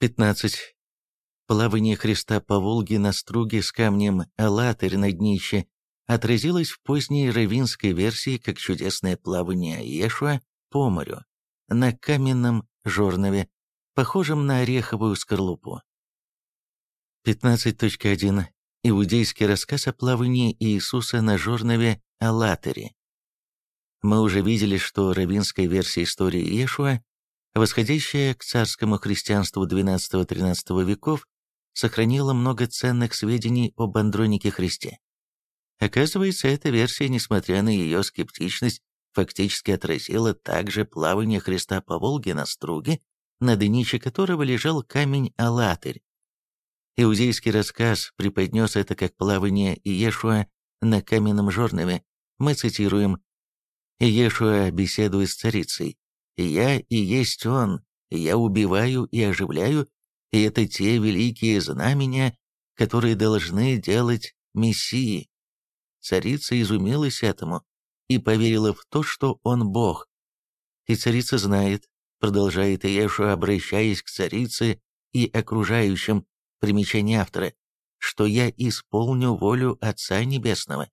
15. Плавание Христа по Волге на струге с камнем «Аллатырь» на днище отразилось в поздней равинской версии как чудесное плавание Иешуа по морю на каменном жорнове, похожем на ореховую скорлупу. 15.1. Иудейский рассказ о плавании Иисуса на жорнове Аллатере. Мы уже видели, что равинская версия истории Иешуа, восходящая к царскому христианству XII-XIII веков, сохранила много ценных сведений об Андронике Христе. Оказывается, эта версия, несмотря на ее скептичность, фактически отразила также плавание Христа по Волге на струге, на днище которого лежал камень Алатырь. Иудейский рассказ преподнес это как плавание Иешуа на каменном жорнове. Мы цитируем «Иешуа беседует с царицей. «Я и есть он, я убиваю и оживляю, и это те великие знамения, которые должны делать Мессии». Царица изумилась этому и поверила в то, что он Бог. И царица знает, продолжает Иешуа, обращаясь к царице и окружающим, примечание автора, что я исполню волю Отца Небесного.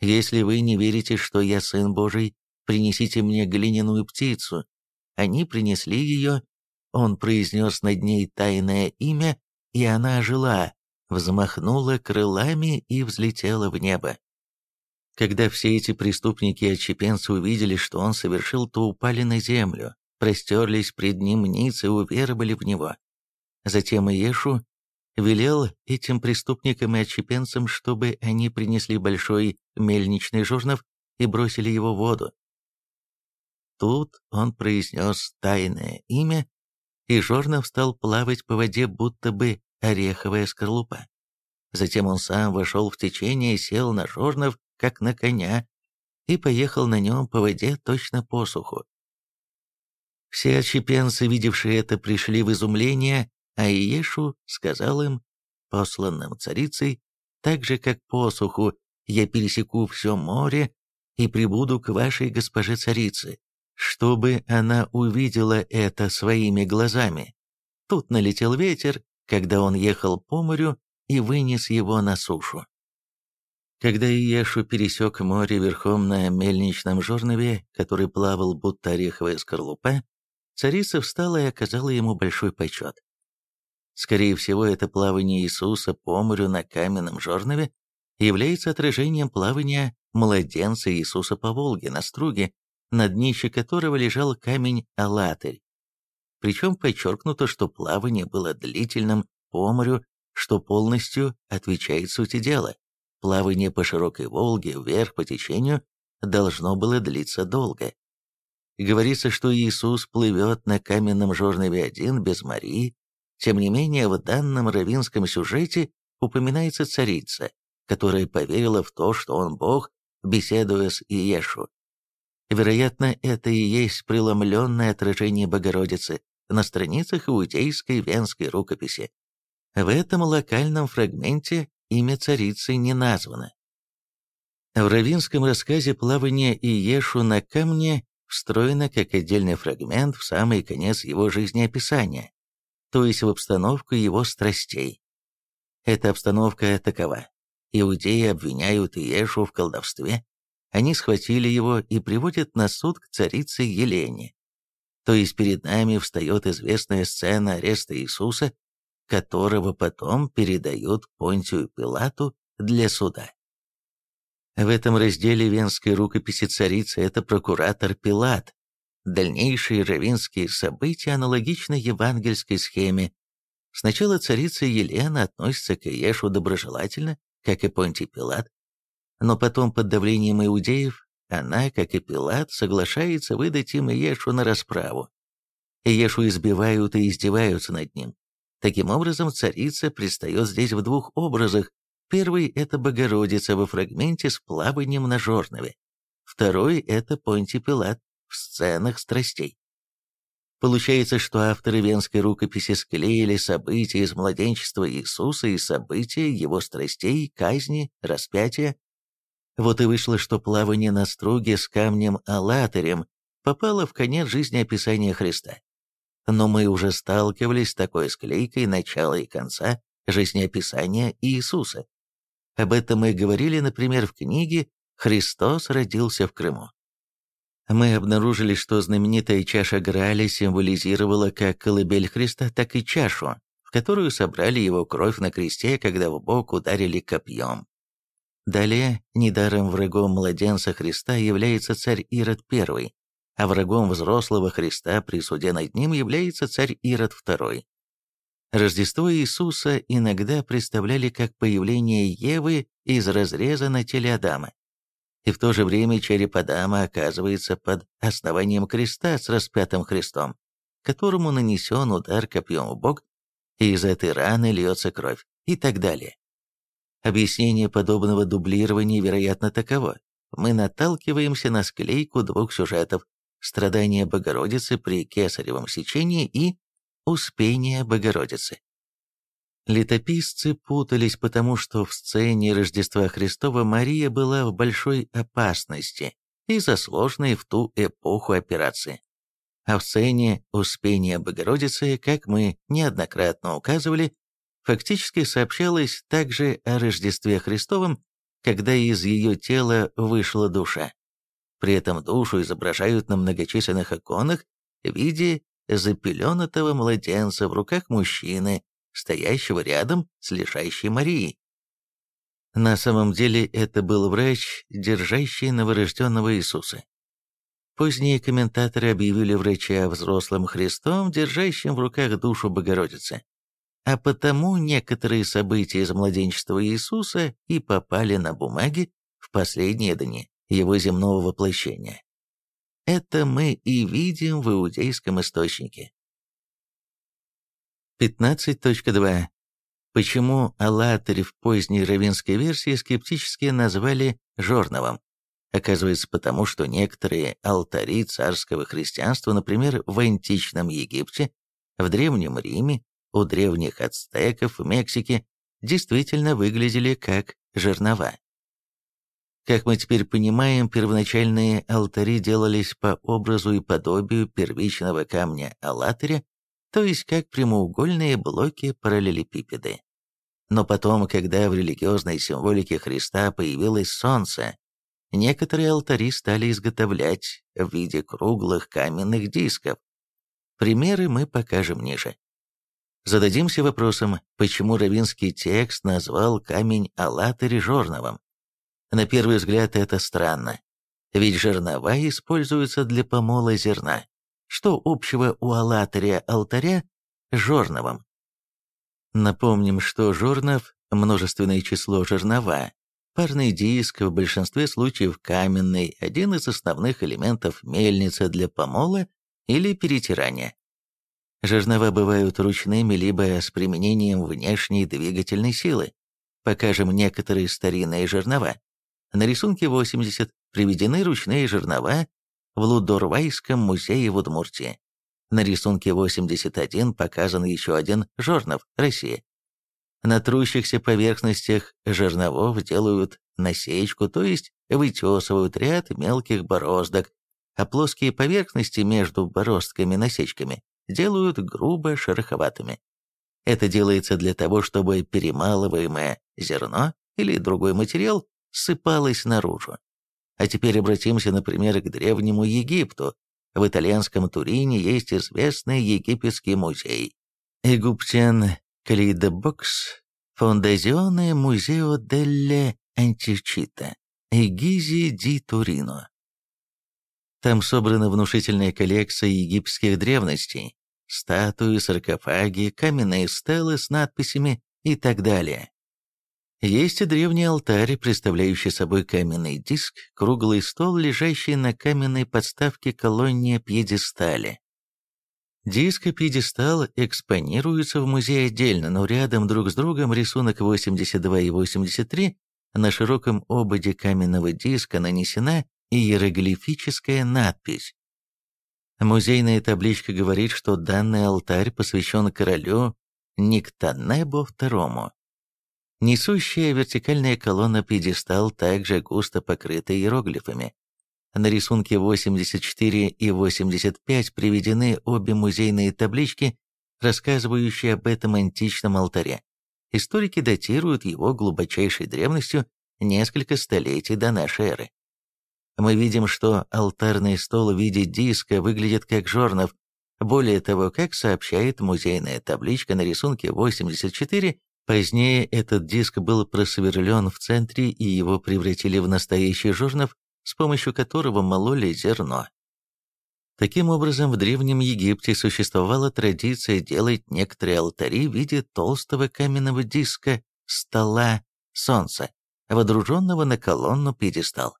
Если вы не верите, что я Сын Божий, принесите мне глиняную птицу. Они принесли ее, он произнес над ней тайное имя, и она ожила, взмахнула крылами и взлетела в небо. Когда все эти преступники и отщепенцы увидели, что он совершил, то упали на землю, простерлись пред ним ниц и уверовали в него. Затем Иешу велел этим преступникам и отщепенцам, чтобы они принесли большой мельничный журнов и бросили его в воду. Тут он произнес тайное имя, и жорнов стал плавать по воде, будто бы ореховая скорлупа. Затем он сам вошел в течение, сел на жорнов как на коня, и поехал на нем по воде точно по суху. Все отщепенцы, видевшие это, пришли в изумление, а Иешу сказал им, посланным царицей, так же, как посуху, я пересеку все море и прибуду к вашей госпоже царице, чтобы она увидела это своими глазами. Тут налетел ветер, когда он ехал по морю и вынес его на сушу. Когда Иешу пересек море верхом на мельничном жорнове, который плавал будто ореховая скорлупа, царица встала и оказала ему большой почет. Скорее всего, это плавание Иисуса по морю на каменном жорнове является отражением плавания младенца Иисуса по Волге на струге, на днище которого лежал камень Алатырь. Причем подчеркнуто, что плавание было длительным по морю, что полностью отвечает сути дела. Плавание по широкой Волге вверх по течению должно было длиться долго. Говорится, что Иисус плывет на каменном жорнове один, без Марии. Тем не менее, в данном равинском сюжете упоминается царица, которая поверила в то, что он Бог, беседуя с Иешу. Вероятно, это и есть преломленное отражение Богородицы на страницах иудейской венской рукописи. В этом локальном фрагменте имя царицы не названо. В равинском рассказе плавание Иешу на камне встроено как отдельный фрагмент в самый конец его жизнеописания, то есть в обстановку его страстей. Эта обстановка такова. Иудеи обвиняют Иешу в колдовстве, они схватили его и приводят на суд к царице Елене. То есть перед нами встает известная сцена ареста Иисуса которого потом передают Понтию Пилату для суда. В этом разделе венской рукописи царицы это прокуратор Пилат. Дальнейшие равинские события аналогичны евангельской схеме. Сначала царица Елена относится к Иешу доброжелательно, как и Понтий Пилат, но потом под давлением иудеев она, как и Пилат, соглашается выдать им Иешу на расправу. Иешу избивают и издеваются над ним. Таким образом, царица предстает здесь в двух образах. Первый – это Богородица во фрагменте с плаванием на жорнове. Второй – это Понтий Пилат в сценах страстей. Получается, что авторы венской рукописи склеили события из младенчества Иисуса и события его страстей, казни, распятия. Вот и вышло, что плавание на струге с камнем Алатырем попало в конец жизни описания Христа. но мы уже сталкивались с такой склейкой начала и конца жизнеописания Иисуса. Об этом мы говорили, например, в книге «Христос родился в Крыму». Мы обнаружили, что знаменитая чаша Граля символизировала как колыбель Христа, так и чашу, в которую собрали его кровь на кресте, когда в бок ударили копьем. Далее, недаром врагом младенца Христа является царь Ирод I, а врагом взрослого Христа при суде над ним является царь Ирод II. Рождество Иисуса иногда представляли как появление Евы из разреза на теле Адама. И в то же время череп Адама оказывается под основанием креста с распятым Христом, которому нанесен удар копьем в бок, и из этой раны льется кровь, и так далее. Объяснение подобного дублирования, вероятно, таково. Мы наталкиваемся на склейку двух сюжетов «Страдания Богородицы при кесаревом сечении» и «Успение Богородицы». Летописцы путались потому, что в сцене Рождества Христова Мария была в большой опасности из-за сложной в ту эпоху операции. А в сцене Успения Богородицы, как мы неоднократно указывали, фактически сообщалось также о Рождестве Христовом, когда из ее тела вышла душа. При этом душу изображают на многочисленных иконах в виде запеленатого младенца в руках мужчины, стоящего рядом с лежащей Марией. На самом деле это был врач, держащий новорожденного Иисуса. Поздние комментаторы объявили врача взрослым Христом, держащим в руках душу Богородицы а потому некоторые события из младенчества Иисуса и попали на бумаги в последние дни его земного воплощения. Это мы и видим в иудейском источнике. 15.2. Почему Аллатырь в поздней равинской версии скептически назвали Жорновым? Оказывается, потому что некоторые алтари царского христианства, например, в античном Египте, в Древнем Риме у древних ацтеков в Мексике действительно выглядели как жернова. Как мы теперь понимаем, первоначальные алтари делались по образу и подобию первичного камня Аллатыря, то есть как прямоугольные блоки параллелепипеды. Но потом, когда в религиозной символике Христа появилось солнце, некоторые алтари стали изготовлять в виде круглых каменных дисков. Примеры мы покажем ниже. Зададимся вопросом, почему равинский текст назвал камень Аллатырь жерновым. На первый взгляд это странно, ведь жернова используются для помола зерна. Что общего у Аллатыря алтаря с жерновым? Напомним, что жернов – множественное число жернова, парный диск, в большинстве случаев каменный, один из основных элементов мельницы для помола или перетирания. Жернова бывают ручными, либо с применением внешней двигательной силы. Покажем некоторые старинные жернова. На рисунке 80 приведены ручные жернова в Лудорвайском музее в Удмуртии. На рисунке 81 показан еще один жернов России. На трущихся поверхностях жерновов делают насечку, то есть вытесывают ряд мелких бороздок, а плоские поверхности между бороздками-насечками делают грубо шероховатыми. Это делается для того, чтобы перемалываемое зерно или другой материал сыпалось наружу. А теперь обратимся, например, к Древнему Египту. В итальянском Турине есть известный египетский музей. Египтян Калейдебокс Фондазионе Музео делле Античита Эгизи ди Турино. Там собрана внушительная коллекция египетских древностей, статуи, саркофаги, каменные стелы с надписями и так далее. Есть и древний алтарь, представляющий собой каменный диск, круглый стол, лежащий на каменной подставке колонне пьедестале. Диск и пьедестал экспонируются в музее отдельно, но рядом друг с другом рисунок 82 и 83 на широком ободе каменного диска нанесена иероглифическая надпись Музейная табличка говорит, что данный алтарь посвящен королю Никтанебу II. Несущая вертикальная колонна пьедестал также густо покрыта иероглифами. На рисунке 84 и 85 приведены обе музейные таблички, рассказывающие об этом античном алтаре. Историки датируют его глубочайшей древностью несколько столетий до нашей эры. Мы видим, что алтарный стол в виде диска выглядит как жорнов. Более того, как сообщает музейная табличка на рисунке 84, позднее этот диск был просверлен в центре и его превратили в настоящий жорнов, с помощью которого мололи зерно. Таким образом, в Древнем Египте существовала традиция делать некоторые алтари в виде толстого каменного диска, стола, солнца, водруженного на колонну пьедестал.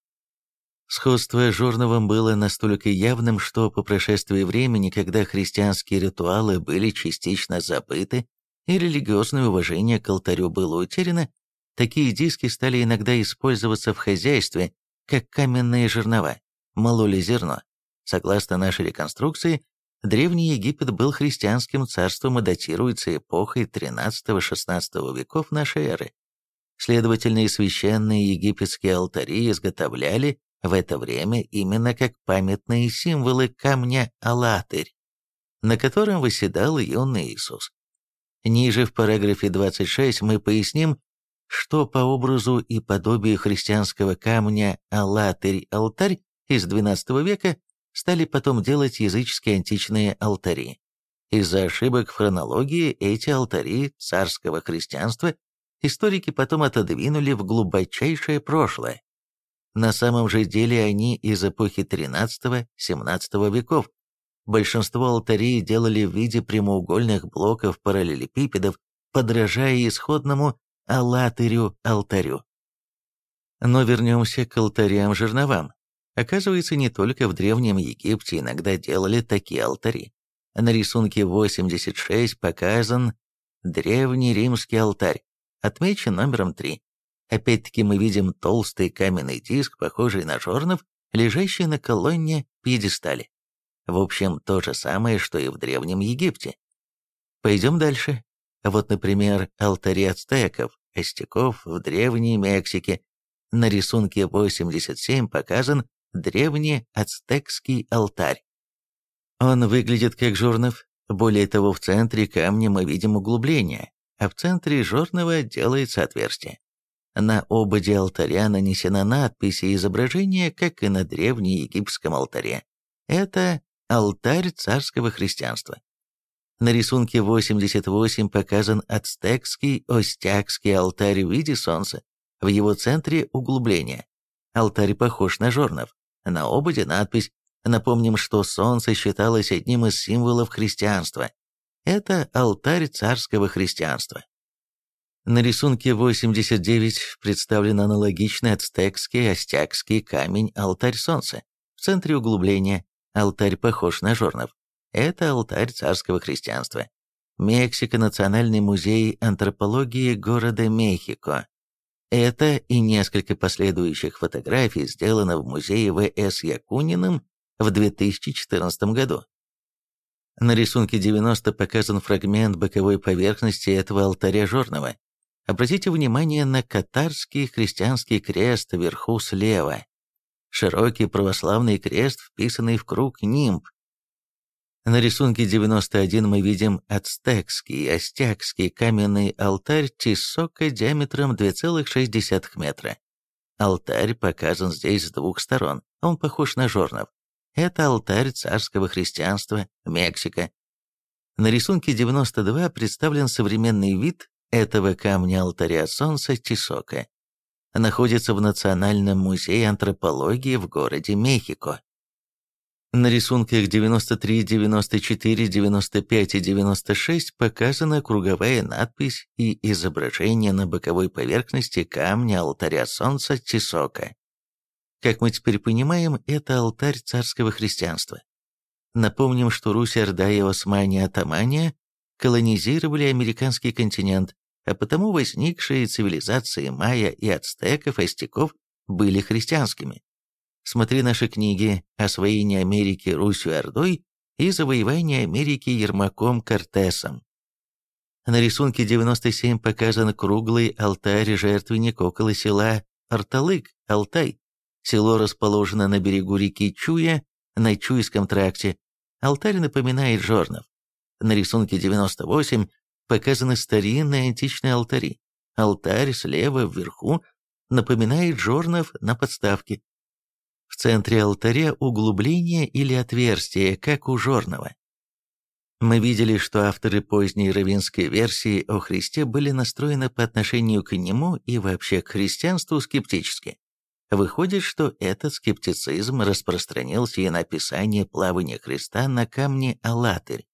Сходство с Жорновым было настолько явным, что по прошествии времени, когда христианские ритуалы были частично забыты и религиозное уважение к алтарю было утеряно, такие диски стали иногда использоваться в хозяйстве, как каменные жернова, мололи зерно. Согласно нашей реконструкции, Древний Египет был христианским царством и датируется эпохой XIII-XVI веков нашей эры. Следовательно, и священные египетские алтари изготовляли в это время именно как памятные символы камня Алатырь, на котором восседал юный Иисус. Ниже в параграфе 26 мы поясним, что по образу и подобию христианского камня Алатырь-алтарь из XII века стали потом делать языческие античные алтари. Из-за ошибок в хронологии эти алтари царского христианства историки потом отодвинули в глубочайшее прошлое. На самом же деле они из эпохи XIII-XVII веков. Большинство алтарей делали в виде прямоугольных блоков параллелепипедов, подражая исходному алатырю-алтарю. Но вернемся к алтарям-жерновам. Оказывается, не только в Древнем Египте иногда делали такие алтари. На рисунке 86 показан древний римский алтарь, отмечен номером 3. Опять-таки мы видим толстый каменный диск, похожий на жорнов, лежащий на колонне пьедестале. В общем, то же самое, что и в Древнем Египте. Пойдем дальше. Вот, например, алтари ацтеков, астеков в Древней Мексике. На рисунке 87 показан древний ацтекский алтарь. Он выглядит как жорнов. Более того, в центре камня мы видим углубление, а в центре жорного делается отверстие. На ободе алтаря нанесена надпись и изображение, как и на древнеегипетском алтаре. Это алтарь царского христианства. На рисунке 88 показан ацтекский остякский алтарь в виде солнца. В его центре углубление. Алтарь похож на жорнов. На ободе надпись Напомним, что солнце считалось одним из символов христианства. Это алтарь царского христианства. На рисунке 89 представлен аналогичный ацтекский астякский камень «Алтарь солнца». В центре углубления алтарь похож на жорнов. Это алтарь царского христианства. Мексика, Национальный музей антропологии города Мехико. Это и несколько последующих фотографий сделано в музее В.С. Якуниным в 2014 году. На рисунке 90 показан фрагмент боковой поверхности этого алтаря жорного. Обратите внимание на катарский христианский крест вверху слева. Широкий православный крест, вписанный в круг нимб. На рисунке 91 мы видим ацтекский, астякский каменный алтарь Тисока диаметром 2,6 метра. Алтарь показан здесь с двух сторон, он похож на жорнов. Это алтарь царского христианства, Мексика. На рисунке 92 представлен современный вид этого камня алтаря солнца Тисока находится в Национальном музее антропологии в городе Мехико. На рисунках 93, 94, 95 и 96 показана круговая надпись и изображение на боковой поверхности камня алтаря солнца Тисока. Как мы теперь понимаем, это алтарь царского христианства. Напомним, что Русь, Орда и Османия Атамания колонизировали американский континент, а потому возникшие цивилизации майя и ацтеков, астеков были христианскими. Смотри наши книги «Освоение Америки Русью Ордой» и «Завоевание Америки Ермаком Кортесом». На рисунке 97 показан круглый алтарь-жертвенник около села Арталык, Алтай. Село расположено на берегу реки Чуя, на Чуйском тракте. Алтарь напоминает Жорнов. На рисунке 98 показаны старинные античные алтари. Алтарь слева вверху напоминает Жорнов на подставке. В центре алтаря углубление или отверстие, как у Жорнова. Мы видели, что авторы поздней равинской версии о Христе были настроены по отношению к нему и вообще к христианству скептически. Выходит, что этот скептицизм распространился и на описание плавания Христа на камне Алатырь.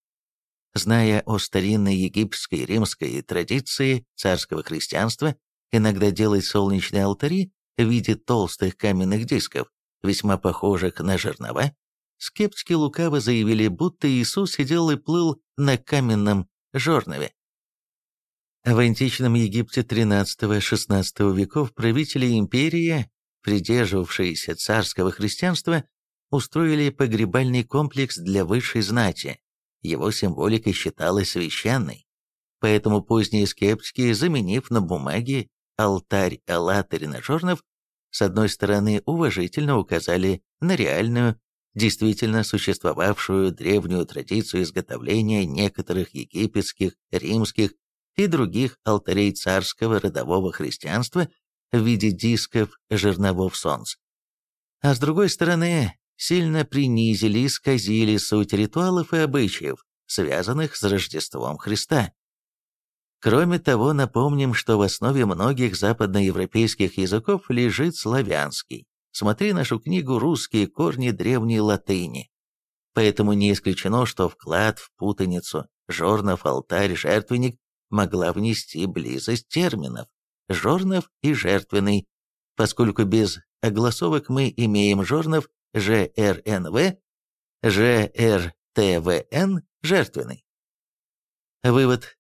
Зная о старинной египетской и римской традиции царского христианства, иногда делать солнечные алтари в виде толстых каменных дисков, весьма похожих на жернова, Скептики лукаво заявили, будто Иисус сидел и плыл на каменном жорнове. В античном Египте XIII-XVI веков правители империи, придерживавшиеся царского христианства, устроили погребальный комплекс для высшей знати. Его символика считалась священной. Поэтому поздние скептики, заменив на бумаге алтарь Аллатарь Нажорнов, с одной стороны уважительно указали на реальную действительно существовавшую древнюю традицию изготовления некоторых египетских, римских и других алтарей царского родового христианства в виде дисков жерновов солнц. А с другой стороны, сильно принизили и исказили суть ритуалов и обычаев, связанных с Рождеством Христа. Кроме того, напомним, что в основе многих западноевропейских языков лежит славянский, Смотри нашу книгу «Русские корни древней латыни». Поэтому не исключено, что вклад в путаницу Жорнов, алтарь, жертвенник могла внести близость терминов Жорнов и жертвенный, поскольку без огласовок мы имеем Жорнов, ЖРНВ, ЖРТВН, жертвенный. Вывод.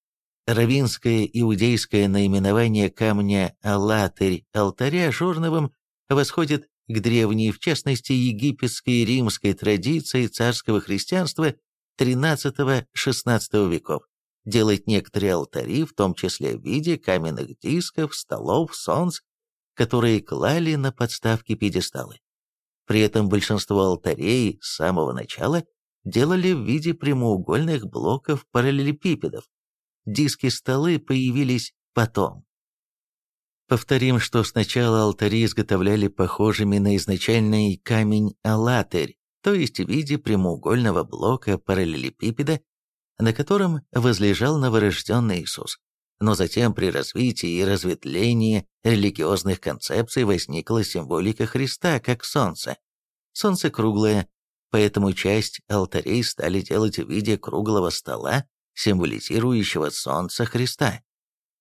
Равинское иудейское наименование камня Алатырь алтаря Жорновым восходит к древней, в частности, египетской и римской традиции царского христианства XIII-XVI веков, делать некоторые алтари, в том числе в виде каменных дисков, столов, солнц, которые клали на подставки пьедесталы. При этом большинство алтарей с самого начала делали в виде прямоугольных блоков параллелепипедов. Диски-столы появились потом. Повторим, что сначала алтари изготовляли похожими на изначальный камень алатырь, то есть в виде прямоугольного блока параллелепипеда, на котором возлежал новорожденный Иисус. Но затем при развитии и разветвлении религиозных концепций возникла символика Христа как солнце. Солнце круглое, поэтому часть алтарей стали делать в виде круглого стола, символизирующего солнце Христа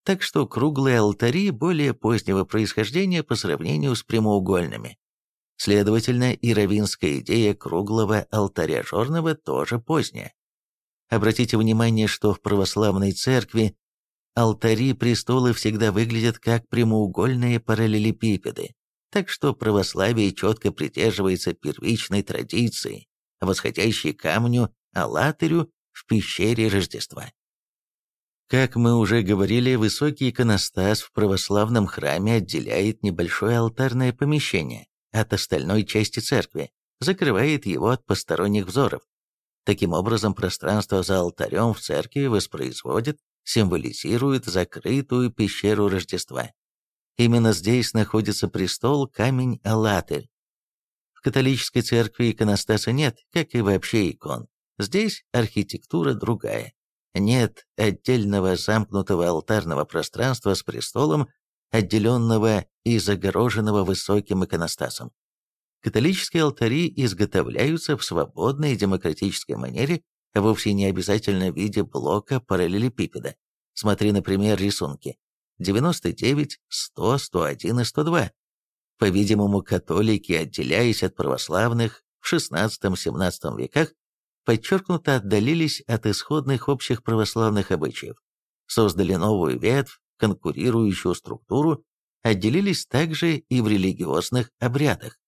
так что круглые алтари более позднего происхождения по сравнению с прямоугольными. Следовательно, и равинская идея круглого алтаря жорного тоже поздняя. Обратите внимание, что в православной церкви алтари престолы всегда выглядят как прямоугольные параллелепипеды, так что православие четко придерживается первичной традиции, восходящей камню Алатырю в пещере Рождества. Как мы уже говорили, высокий иконостас в православном храме отделяет небольшое алтарное помещение от остальной части церкви, закрывает его от посторонних взоров. Таким образом, пространство за алтарем в церкви воспроизводит, символизирует закрытую пещеру Рождества. Именно здесь находится престол камень-алатырь. В католической церкви иконостаса нет, как и вообще икон. Здесь архитектура другая. Нет отдельного замкнутого алтарного пространства с престолом, отделенного и загороженного высоким иконостасом. Католические алтари изготовляются в свободной демократической манере, вовсе не обязательно в виде блока параллелепипеда. Смотри, например, рисунки 99, 100, 101 и 102. По-видимому, католики, отделяясь от православных в XVI-XVII веках, подчеркнуто отдалились от исходных общих православных обычаев, создали новую ветвь, конкурирующую структуру, отделились также и в религиозных обрядах.